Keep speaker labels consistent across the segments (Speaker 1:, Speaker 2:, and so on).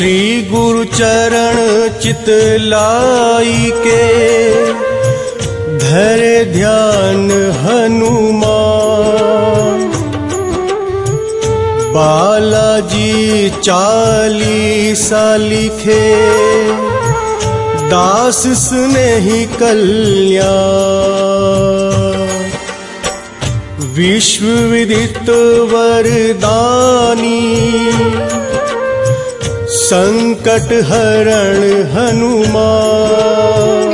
Speaker 1: श्री गुरु चरण चितलाई के धरे ध्यान हनुमान। बालाजी चालीसा लिखे, दास स्नेही कल्याण। विश्व विदित वरदानी संकट हरण हनुमान।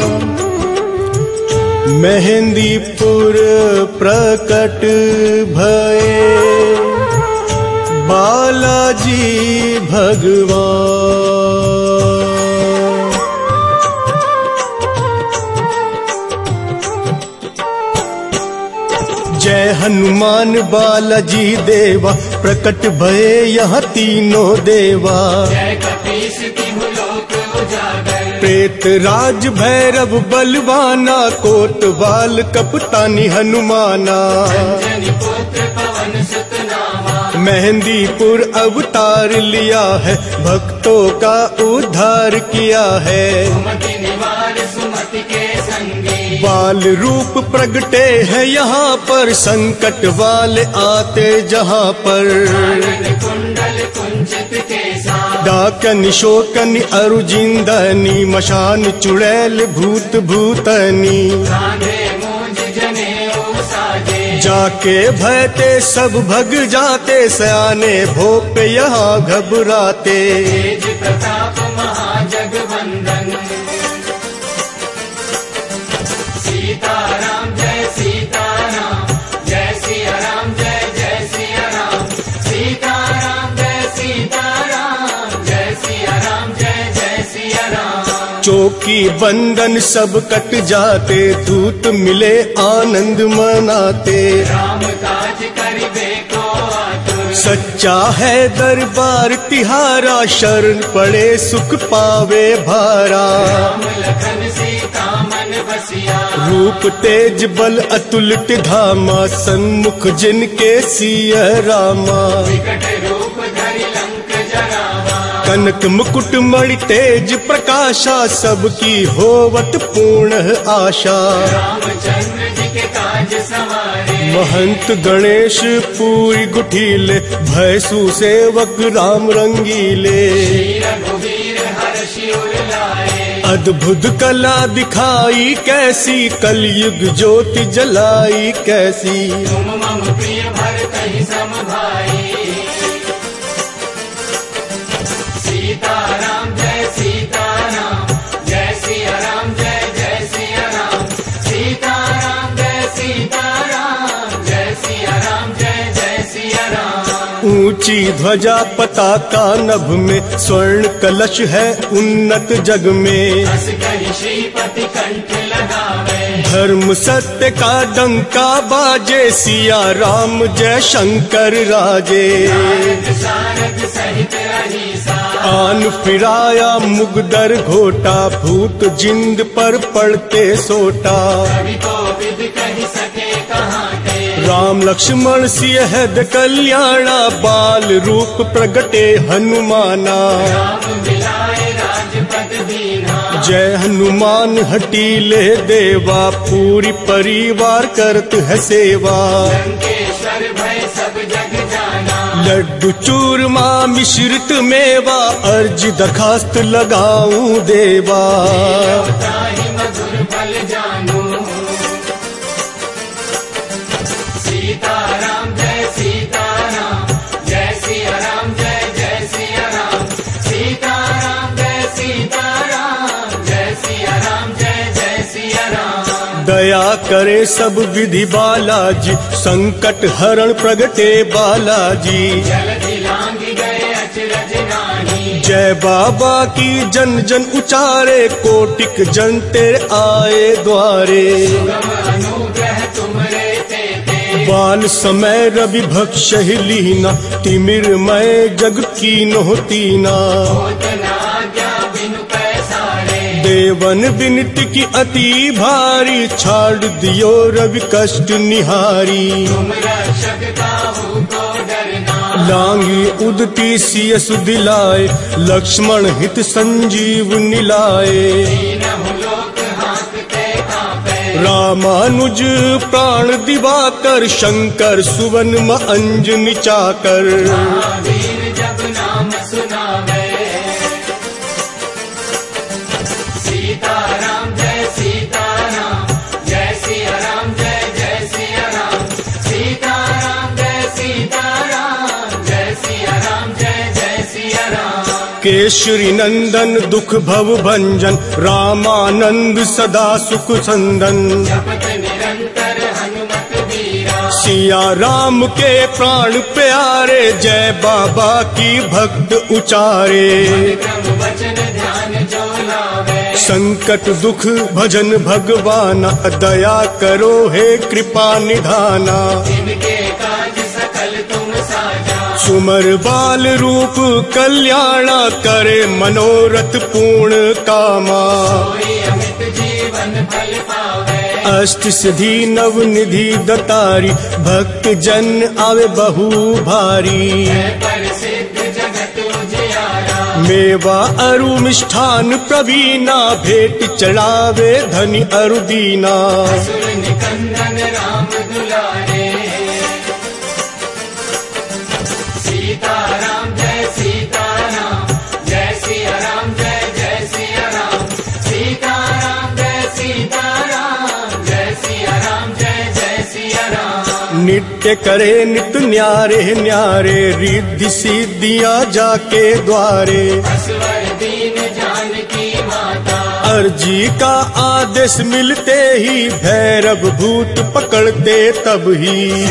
Speaker 1: मेहंदीपुर प्रकट भये। बालाजी भगवान। जय हनुमान बालाजी देवा प्रकट भय यहाँ तीनों देवा।
Speaker 2: जय कपीश तिहु लोक उजागर।
Speaker 1: प्रेत राज भैरव बलवाना कोतवाल कपतानी हनुमाना। मेहंदीपुर अवतार लिया है, भक्तों का उद्धार किया है। बाल रूप प्रगटे हैं यहाँ पर, संकट वाले आते जहाँ पर। डाकन, शोकन, अरुजिंदनी, मशान, चुड़ैल, भूत, भूतनी। जाके भयते, सब भग जाते, सयाने, भोप यहाँ घबराते।
Speaker 2: तेज प्रताप महाजगवंदन
Speaker 1: चौकी बंधन सब कट जाते दूत मिले आनंद मनाते।
Speaker 2: को
Speaker 1: सच्चा है दरबार, तिहारा शरण पड़े सुख पावे भारा। रूप तेज बल अतुलित धामा, सन्मुख जिनके सिय रामा। कनक मुकुट मणि तेज प्रकाशा, सबकी होवत पूर्ण आशा। महंत गणेश पूरी गुठीले भयसु सेवक राम रंगीले। अद्भुत कला दिखाई कैसी, कलयुग ज्योति जलाई कैसी।
Speaker 2: तुम मम प्रिय भर कहीं सम
Speaker 1: ऊँची ध्वजा पताका नभ में, स्वर्ण कलश है उन्नत जग में। धर्म सत्य का डंका बाजे, सिया राम जय शंकर राजे। आन फिराया मुगदर घोटा, भूत जिंद पर पड़ते सोटा।
Speaker 2: कवि
Speaker 1: राम लक्ष्मण सियहद कल्याणा, बाल रूप प्रगटे हनुमाना। जय हनुमान, हटीले देवा, पूरी परिवार करत है सेवा। लड्डू चूरमा मिश्रित मेवा, अर्ज़ दरखास्त लगाऊँ देवा। करे सब विधि बालाजी, संकट हरण प्रगटे बालाजी। जय बाबा की जन जन उचारे, कोटिक जन तेरे आए द्वारे। बाल समय रवि भक्ष लीना तिमिर मय जग की नोतीना देवन विनती की अति भारी, छाड़ दियो रवि कष्ट निहारी। लांगी उदती सियस दिलाए, लक्ष्मण हित संजीव निलाए। रामानुज प्राण दिवाकर, शंकर सुवन म अंजन चाकर। केशरी नंदन दुख भव भंजन, रामानंद सदा सुख संदन सिया राम के प्राण प्यारे, जय बाबा की भक्त उचारे। संकट दुख भजन भगवाना, दया करो हे कृपा निधाना। सुमर बाल रूप कल्याणा करे मनोरथ पूर्ण कामा। अष्ट सिद्धि नव निधि दतारी, भक्त जन आवे बहु भारी। मेवा अरु मिष्ठान प्रवीणा, भेंट चढ़ावे धनि अरु नित्य करे नित न्यारे न्यारे, रिद्धि सिद्धियाँ जाके द्वारे। अर्जी का आदेश मिलते ही भैरव भूत पकड़ते तब ही।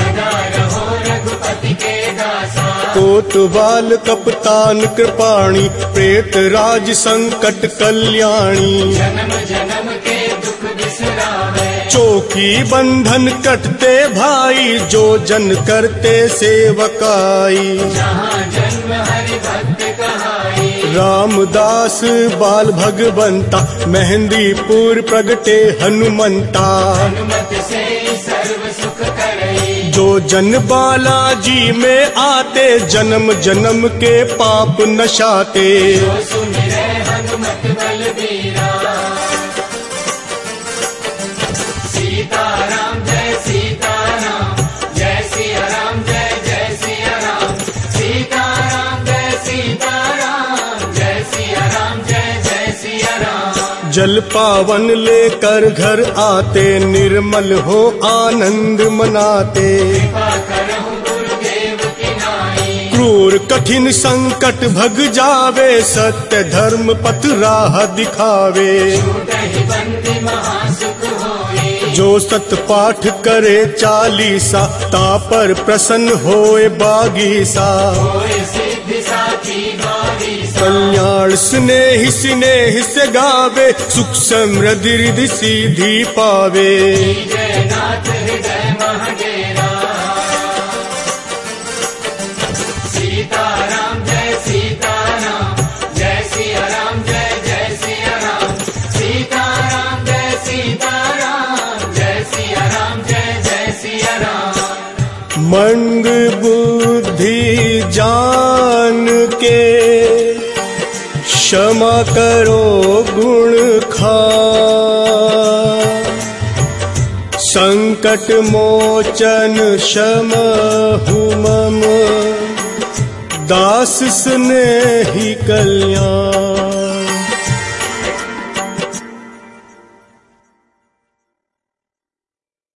Speaker 1: कोतवाल कपतान कृपाणी, प्रेत राज संकट कल्याणी।
Speaker 2: जन्म जन्म के दुख बिसरावे।
Speaker 1: चौकी बंधन कटते भाई जो जन करते सेवकाई।
Speaker 2: जन्म हरि भक्त कहाई।
Speaker 1: रामदास बाल भगवंता मेहंदीपुर प्रगटे हनुमंता।
Speaker 2: हनुमत से सर्व सुख करई।
Speaker 1: जो जन बालाजी में आते जन्म जन्म के पाप नशाते।
Speaker 2: जो
Speaker 1: जल पावन लेकर घर आते, निर्मल हो आनंद मनाते। क्रूर कठिन संकट भग जावे, सत्य धर्म पथ राह दिखावे। जो सत पाठ करे चालीसा, ता पर प्रसन्न होए बागीसा।
Speaker 2: सा
Speaker 1: कल्याण स्नेह स्नेह से गावे सुख समृद्धि रिधि सीधी पावे।
Speaker 2: जयनाथ हृदय महडेरा
Speaker 1: करो गुण खा। संकट मोचन शम हुमम दास स्नेही कल्याण